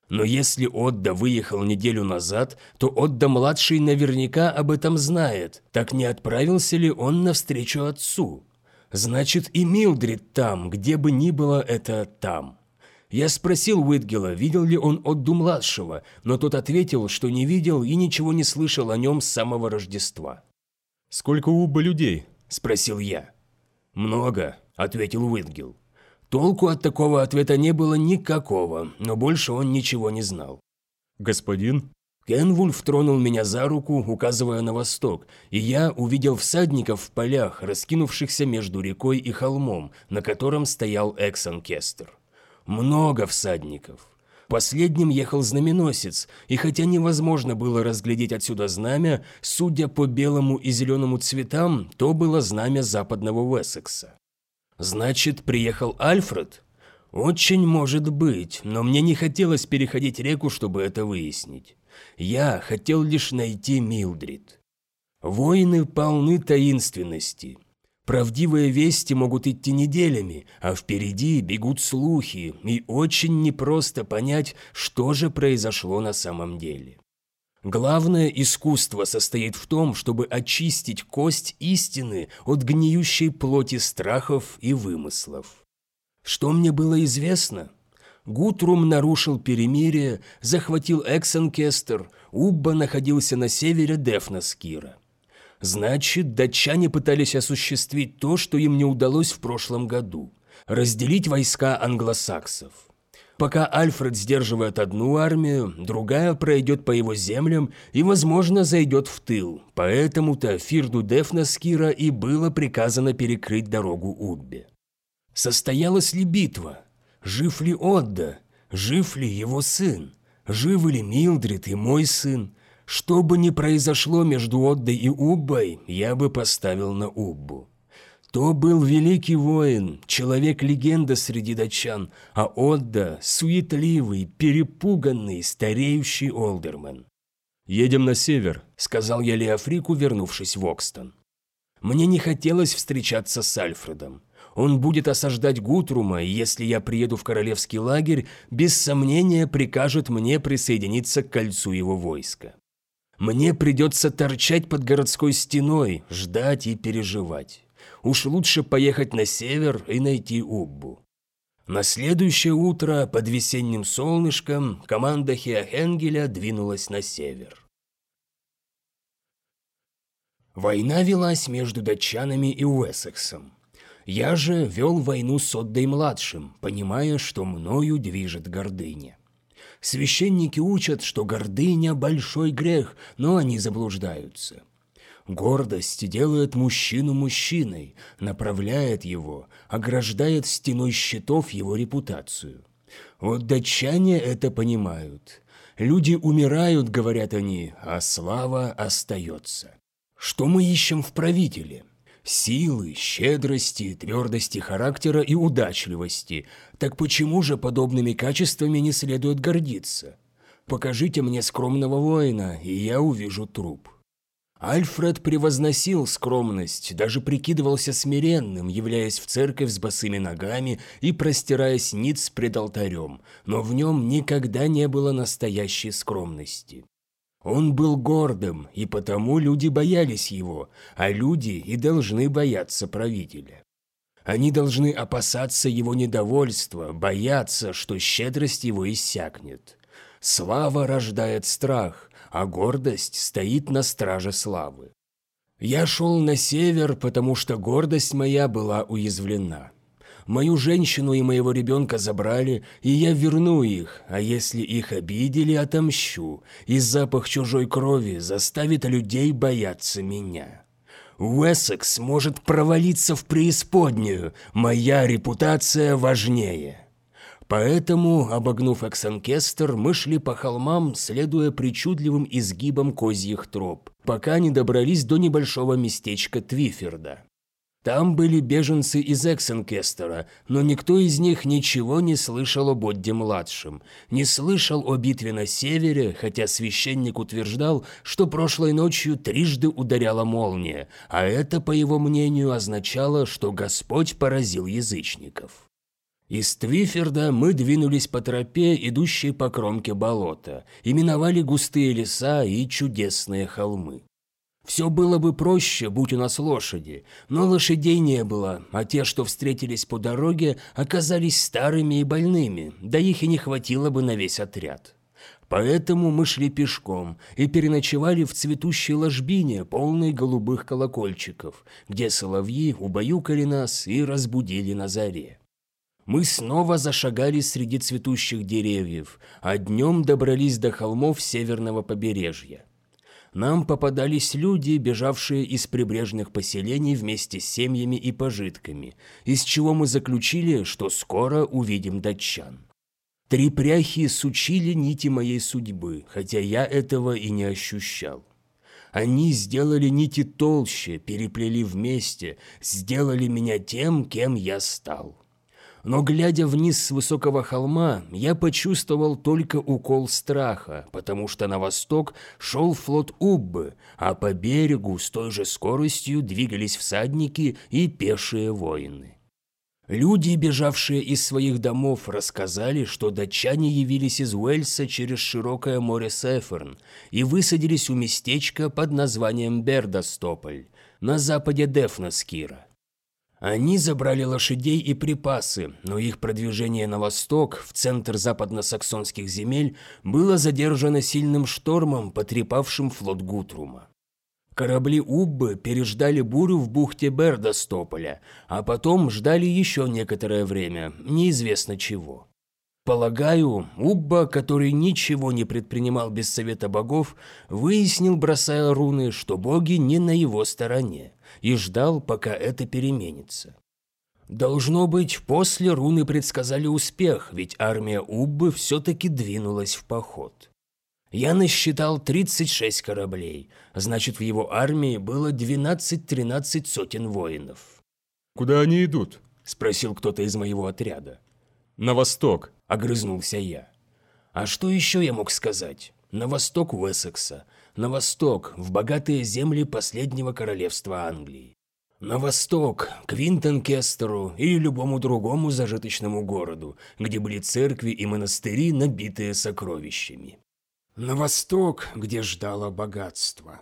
Но если Отда выехал неделю назад, то Отда-младший наверняка об этом знает. Так не отправился ли он навстречу отцу? Значит, и Милдрид там, где бы ни было это там. Я спросил Уитгела, видел ли он Отду-младшего, но тот ответил, что не видел и ничего не слышал о нем с самого Рождества. «Сколько у Убба людей?» – спросил я. «Много», – ответил Уитгел. Толку от такого ответа не было никакого, но больше он ничего не знал. «Господин?» Кенвульф тронул меня за руку, указывая на восток, и я увидел всадников в полях, раскинувшихся между рекой и холмом, на котором стоял Эксон-Кестер. Много всадников. Последним ехал знаменосец, и хотя невозможно было разглядеть отсюда знамя, судя по белому и зеленому цветам, то было знамя западного Уэссекса. Значит, приехал Альфред? Очень может быть, но мне не хотелось переходить реку, чтобы это выяснить. Я хотел лишь найти Милдрид. Воины полны таинственности. Правдивые вести могут идти неделями, а впереди бегут слухи, и очень непросто понять, что же произошло на самом деле. Главное искусство состоит в том, чтобы очистить кость истины от гниющей плоти страхов и вымыслов. Что мне было известно? Гутрум нарушил перемирие, захватил Эксенкестер, Убба находился на севере Дефнаскира. Значит, датчане пытались осуществить то, что им не удалось в прошлом году – разделить войска англосаксов. Пока Альфред сдерживает одну армию, другая пройдет по его землям и, возможно, зайдет в тыл. Поэтому-то Фирду Дефнаскира и было приказано перекрыть дорогу Уббе. Состоялась ли битва? Жив ли Отда? Жив ли его сын? Живы ли Милдрид и мой сын? Что бы ни произошло между Отдой и Уббой, я бы поставил на Уббу. То был великий воин, человек-легенда среди датчан, а Отда – суетливый, перепуганный, стареющий олдермен. «Едем на север», – сказал я Леофрику, вернувшись в Окстон. Мне не хотелось встречаться с Альфредом. Он будет осаждать Гутрума, и если я приеду в королевский лагерь, без сомнения прикажет мне присоединиться к кольцу его войска. Мне придется торчать под городской стеной, ждать и переживать уж лучше поехать на север и найти Уббу. На следующее утро под весенним солнышком команда Хеохенгеля двинулась на север. Война велась между датчанами и Уэссексом. Я же вел войну с Отдой-младшим, понимая, что мною движет гордыня. Священники учат, что гордыня – большой грех, но они заблуждаются. Гордость делает мужчину мужчиной, направляет его, ограждает стеной щитов его репутацию. Вот датчане это понимают. Люди умирают, говорят они, а слава остается. Что мы ищем в правителе? Силы, щедрости, твердости характера и удачливости. Так почему же подобными качествами не следует гордиться? Покажите мне скромного воина, и я увижу труп. Альфред превозносил скромность, даже прикидывался смиренным, являясь в церковь с босыми ногами и простираясь ниц пред алтарем, но в нем никогда не было настоящей скромности. Он был гордым, и потому люди боялись его, а люди и должны бояться правителя. Они должны опасаться его недовольства, бояться, что щедрость его иссякнет. Слава рождает страх, а гордость стоит на страже славы. Я шел на север, потому что гордость моя была уязвлена. Мою женщину и моего ребенка забрали, и я верну их, а если их обидели, отомщу, и запах чужой крови заставит людей бояться меня. Уэссекс может провалиться в преисподнюю, моя репутация важнее». Поэтому, обогнув Эксанкестер, мы шли по холмам, следуя причудливым изгибам козьих троп, пока не добрались до небольшого местечка Твиферда. Там были беженцы из Эксенкестера, но никто из них ничего не слышал о Бодде-младшем, не слышал о битве на севере, хотя священник утверждал, что прошлой ночью трижды ударяла молния, а это, по его мнению, означало, что Господь поразил язычников. Из Твиферда мы двинулись по тропе, идущей по кромке болота, и миновали густые леса и чудесные холмы. Все было бы проще, будь у нас лошади, но лошадей не было, а те, что встретились по дороге, оказались старыми и больными, да их и не хватило бы на весь отряд. Поэтому мы шли пешком и переночевали в цветущей ложбине, полной голубых колокольчиков, где соловьи убаюкали нас и разбудили на заре. Мы снова зашагали среди цветущих деревьев, а днем добрались до холмов северного побережья нам попадались люди, бежавшие из прибрежных поселений вместе с семьями и пожитками, из чего мы заключили, что скоро увидим датчан. Три пряхи сучили нити моей судьбы, хотя я этого и не ощущал. Они сделали нити толще, переплели вместе, сделали меня тем, кем я стал но, глядя вниз с высокого холма, я почувствовал только укол страха, потому что на восток шел флот Уббы, а по берегу с той же скоростью двигались всадники и пешие воины. Люди, бежавшие из своих домов, рассказали, что датчане явились из Уэльса через широкое море Сеферн и высадились у местечка под названием Бердастополь на западе Дефнаскира. Они забрали лошадей и припасы, но их продвижение на восток, в центр западно-саксонских земель, было задержано сильным штормом, потрепавшим флот Гутрума. Корабли Уббы переждали бурю в бухте Бердастополя, а потом ждали еще некоторое время, неизвестно чего. Полагаю, Убба, который ничего не предпринимал без совета богов, выяснил, бросая руны, что боги не на его стороне и ждал, пока это переменится. Должно быть, после руны предсказали успех, ведь армия Уббы все-таки двинулась в поход. Я насчитал 36 кораблей, значит, в его армии было 12-13 сотен воинов. «Куда они идут?» – спросил кто-то из моего отряда. «На восток», – огрызнулся я. А что еще я мог сказать? На восток Уэссекса, на восток, в богатые земли последнего королевства Англии. На восток, к Винтонкестеру или любому другому зажиточному городу, где были церкви и монастыри, набитые сокровищами. На восток, где ждало богатство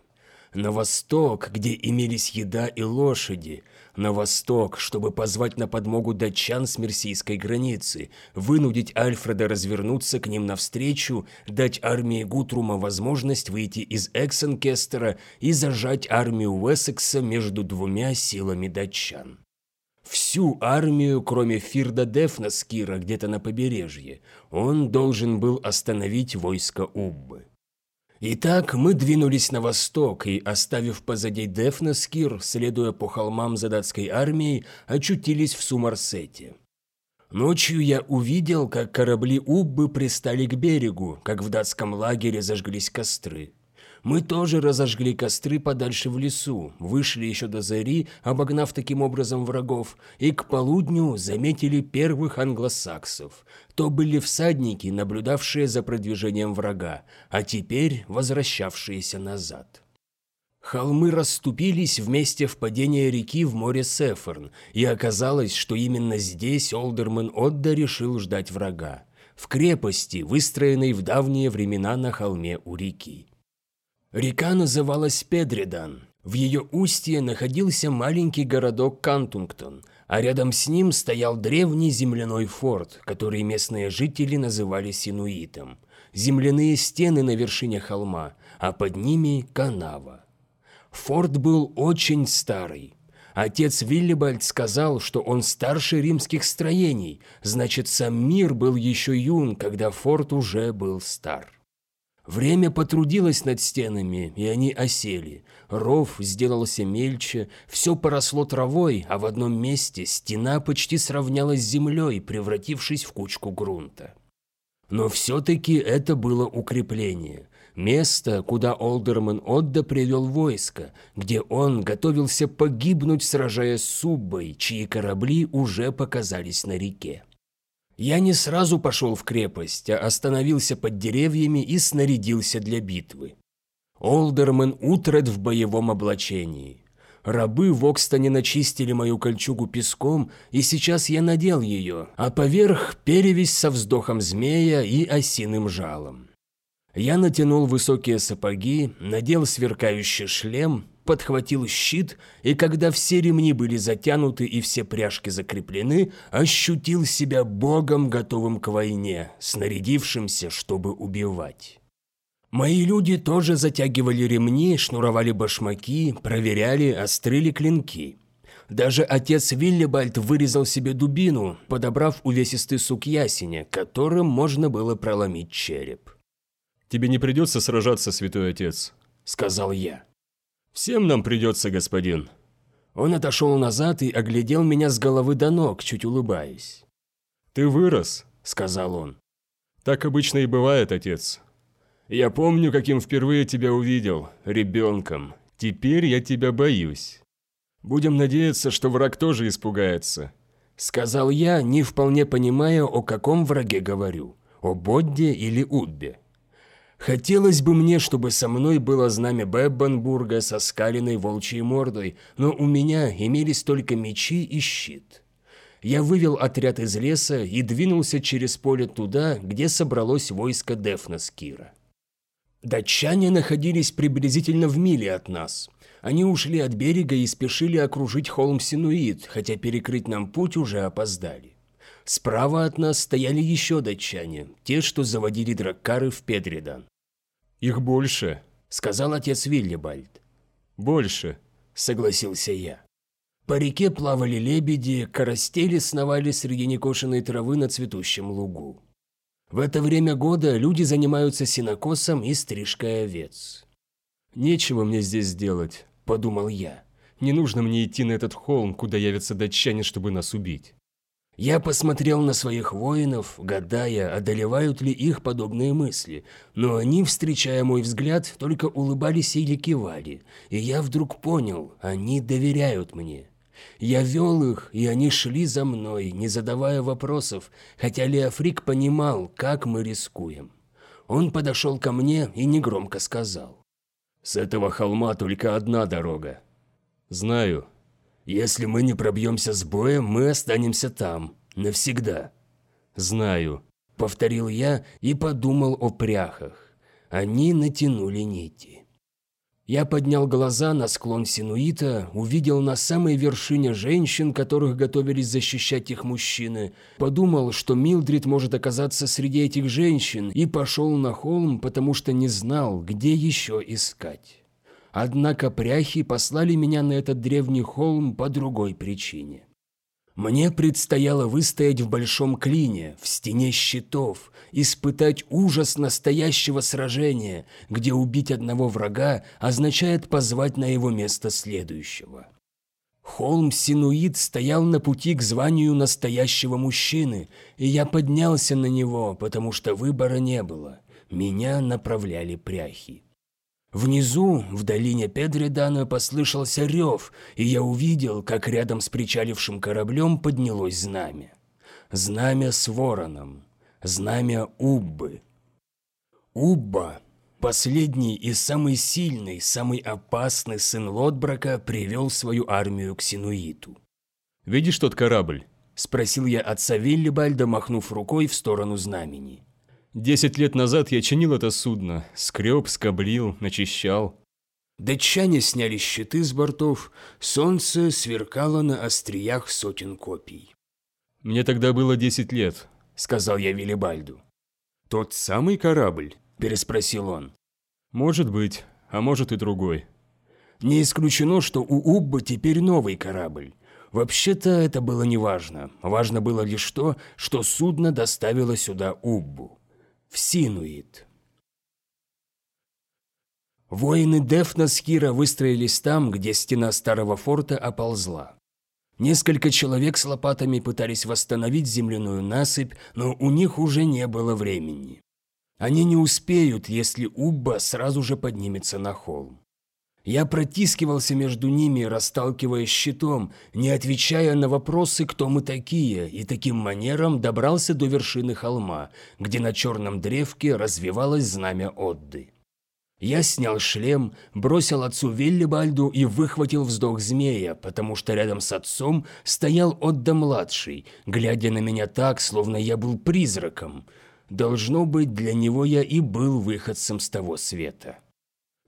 на восток, где имелись еда и лошади, на восток, чтобы позвать на подмогу датчан с мерсийской границы, вынудить Альфреда развернуться к ним навстречу, дать армии Гутрума возможность выйти из Эксенкестера и зажать армию Уэссекса между двумя силами датчан. Всю армию, кроме Фирда Дефна Скира где-то на побережье, он должен был остановить войско Уббы. Итак, мы двинулись на восток и, оставив позади Дефнаскир, следуя по холмам за датской армией, очутились в Сумарсете. Ночью я увидел, как корабли Уббы пристали к берегу, как в датском лагере зажглись костры. Мы тоже разожгли костры подальше в лесу, вышли еще до зари, обогнав таким образом врагов, и к полудню заметили первых англосаксов. То были всадники, наблюдавшие за продвижением врага, а теперь возвращавшиеся назад. Холмы расступились в месте впадения реки в море Сеферн, и оказалось, что именно здесь Олдерман Отда решил ждать врага. В крепости, выстроенной в давние времена на холме у реки. Река называлась Педридан. В ее устье находился маленький городок Кантунгтон, а рядом с ним стоял древний земляной форт, который местные жители называли Синуитом. земляные стены на вершине холма, а под ними канава. Форт был очень старый. Отец Виллибальд сказал, что он старше римских строений, значит, сам мир был еще юн, когда форт уже был стар. Время потрудилось над стенами, и они осели. Ров сделался мельче, все поросло травой, а в одном месте стена почти сравнялась с землей, превратившись в кучку грунта. Но все-таки это было укрепление. Место, куда Олдерман Отда привел войско, где он готовился погибнуть, сражаясь с Суббой, чьи корабли уже показались на реке. Я не сразу пошел в крепость, а остановился под деревьями и снарядился для битвы. Олдерман Утред в боевом облачении. Рабы в Окстоне начистили мою кольчугу песком, и сейчас я надел ее, а поверх перевязь со вздохом змея и осиным жалом. Я натянул высокие сапоги, надел сверкающий шлем, подхватил щит, и когда все ремни были затянуты и все пряжки закреплены, ощутил себя богом, готовым к войне, снарядившимся, чтобы убивать. Мои люди тоже затягивали ремни, шнуровали башмаки, проверяли, острили клинки. Даже отец Виллибальд вырезал себе дубину, подобрав увесистый сук ясеня, которым можно было проломить череп. «Тебе не придется сражаться, святой отец», — сказал я. «Всем нам придется, господин». Он отошел назад и оглядел меня с головы до ног, чуть улыбаясь. «Ты вырос», — сказал он. «Так обычно и бывает, отец. Я помню, каким впервые тебя увидел, ребенком. Теперь я тебя боюсь. Будем надеяться, что враг тоже испугается», — сказал я, не вполне понимая, о каком враге говорю, о Бодде или Удбе. Хотелось бы мне, чтобы со мной было знамя Беббенбурга со скаленной волчьей мордой, но у меня имелись только мечи и щит. Я вывел отряд из леса и двинулся через поле туда, где собралось войско Дефнаскира. Датчане находились приблизительно в миле от нас. Они ушли от берега и спешили окружить холм Синуит, хотя перекрыть нам путь уже опоздали. Справа от нас стояли еще датчане, те, что заводили драккары в Педридан. «Их больше», — сказал отец Виллибальд. «Больше», — согласился я. По реке плавали лебеди, коростели сновали среди некошенной травы на цветущем лугу. В это время года люди занимаются синокосом и стрижкой овец. «Нечего мне здесь делать», – подумал я. «Не нужно мне идти на этот холм, куда явятся датчане, чтобы нас убить». Я посмотрел на своих воинов, гадая, одолевают ли их подобные мысли, но они, встречая мой взгляд, только улыбались или кивали, и я вдруг понял, они доверяют мне. Я вел их, и они шли за мной, не задавая вопросов, хотя Леофрик понимал, как мы рискуем. Он подошел ко мне и негромко сказал. «С этого холма только одна дорога». «Знаю». «Если мы не пробьемся с боем, мы останемся там. Навсегда». «Знаю», — повторил я и подумал о пряхах. Они натянули нити. Я поднял глаза на склон Синуита, увидел на самой вершине женщин, которых готовились защищать их мужчины, подумал, что Милдрид может оказаться среди этих женщин, и пошел на холм, потому что не знал, где еще искать. Однако пряхи послали меня на этот древний холм по другой причине. Мне предстояло выстоять в большом клине, в стене щитов, испытать ужас настоящего сражения, где убить одного врага означает позвать на его место следующего. Холм Синуит стоял на пути к званию настоящего мужчины, и я поднялся на него, потому что выбора не было. Меня направляли пряхи. Внизу, в долине Педредана, послышался рев, и я увидел, как рядом с причалившим кораблем поднялось знамя. Знамя с вороном. Знамя Уббы. Убба, последний и самый сильный, самый опасный сын Лотбрака, привел свою армию к Синуиту. «Видишь тот корабль?» – спросил я отца Виллибальда, махнув рукой в сторону знамени. Десять лет назад я чинил это судно, скреб, скоблил, начищал. Датчане сняли щиты с бортов, солнце сверкало на остриях сотен копий. «Мне тогда было десять лет», — сказал я Виллибальду. «Тот самый корабль?» – переспросил он. «Может быть, а может и другой». «Не исключено, что у Убба теперь новый корабль. Вообще-то это было не важно. Важно было лишь то, что судно доставило сюда Уббу. В. Воины Дефна с выстроились там, где стена старого форта оползла. Несколько человек с лопатами пытались восстановить земляную насыпь, но у них уже не было времени. Они не успеют, если Убба сразу же поднимется на холм. Я протискивался между ними, расталкивая щитом, не отвечая на вопросы, кто мы такие, и таким манером добрался до вершины холма, где на черном древке развивалось знамя Отды. Я снял шлем, бросил отцу Виллибальду и выхватил вздох змея, потому что рядом с отцом стоял Отда-младший, глядя на меня так, словно я был призраком. Должно быть, для него я и был выходцем с того света.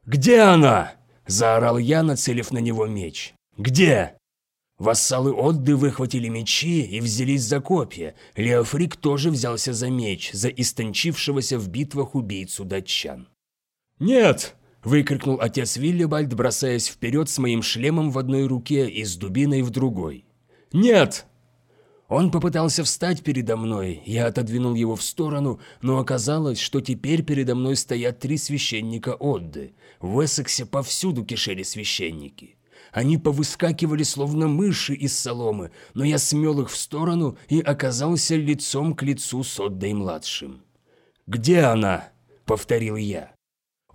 «Где она?» – заорал я, нацелив на него меч. «Где?» Вассалы Отды выхватили мечи и взялись за копья. Леофрик тоже взялся за меч, за истончившегося в битвах убийцу датчан. «Нет!» – выкрикнул отец Виллибальд, бросаясь вперед с моим шлемом в одной руке и с дубиной в другой. «Нет!» Он попытался встать передо мной, я отодвинул его в сторону, но оказалось, что теперь передо мной стоят три священника Отды. В Эссексе повсюду кишели священники. Они повыскакивали, словно мыши из соломы, но я смел их в сторону и оказался лицом к лицу с Отдой-младшим. «Где она?» – повторил я.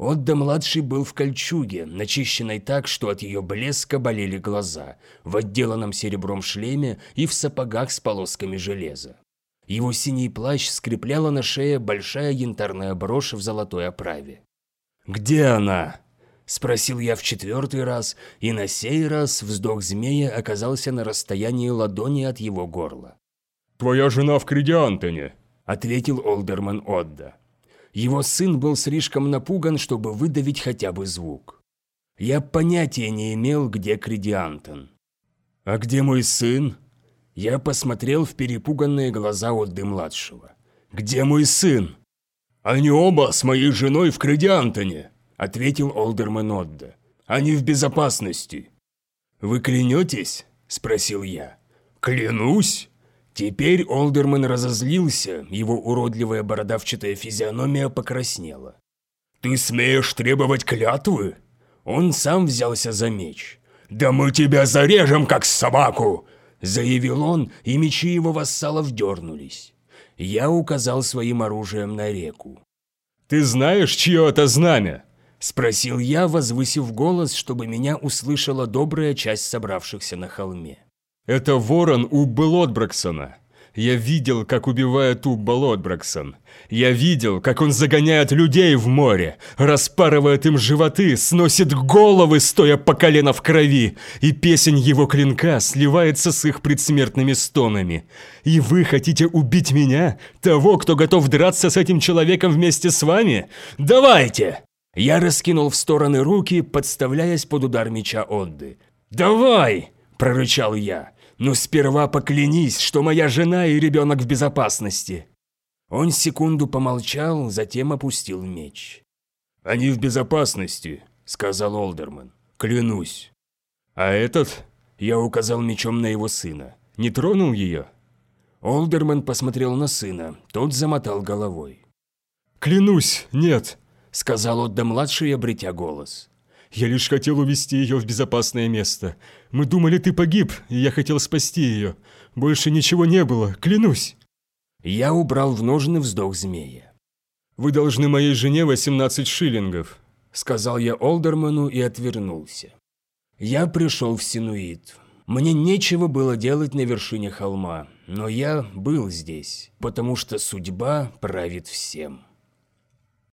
Отда-младший был в кольчуге, начищенной так, что от ее блеска болели глаза, в отделанном серебром шлеме и в сапогах с полосками железа. Его синий плащ скрепляла на шее большая янтарная брошь в золотой оправе. «Где она?» – спросил я в четвертый раз, и на сей раз вздох змея оказался на расстоянии ладони от его горла. «Твоя жена в Кридиантоне», – ответил Олдерман Отда. Его сын был слишком напуган, чтобы выдавить хотя бы звук. Я понятия не имел, где Кридиантон. «А где мой сын?» Я посмотрел в перепуганные глаза Отды-младшего. «Где мой сын?» «Они оба с моей женой в Кридиантоне», — ответил Олдерман Отда. «Они в безопасности». «Вы клянетесь?» – спросил я. «Клянусь», Теперь Олдерман разозлился, его уродливая бородавчатая физиономия покраснела. «Ты смеешь требовать клятвы?» Он сам взялся за меч. «Да мы тебя зарежем, как собаку!» Заявил он, и мечи его вассалов дернулись. Я указал своим оружием на реку. «Ты знаешь, чье это знамя?» Спросил я, возвысив голос, чтобы меня услышала добрая часть собравшихся на холме. Это ворон Уббы Лотбраксона. Я видел, как убивает Убба Лотбраксон. Я видел, как он загоняет людей в море, распарывает им животы, сносит головы, стоя по колено в крови, и песень его клинка сливается с их предсмертными стонами. И вы хотите убить меня? Того, кто готов драться с этим человеком вместе с вами? Давайте!» Я раскинул в стороны руки, подставляясь под удар меча Одды. «Давай!» – прорычал я. Но сперва поклянись, что моя жена и ребенок в безопасности». Он секунду помолчал, затем опустил меч. «Они в безопасности», — сказал Олдерман. «Клянусь». «А этот?» — я указал мечом на его сына. «Не тронул ее?» Олдерман посмотрел на сына, тот замотал головой. «Клянусь, нет», — сказал Отда-младший, обретя голос. Я лишь хотел увести ее в безопасное место. Мы думали, ты погиб, и я хотел спасти ее. Больше ничего не было, клянусь». Я убрал в ножны вздох змея. «Вы должны моей жене 18 шиллингов», — сказал я Олдерману и отвернулся. Я пришел в Синуит. Мне нечего было делать на вершине холма, но я был здесь, потому что судьба правит всем.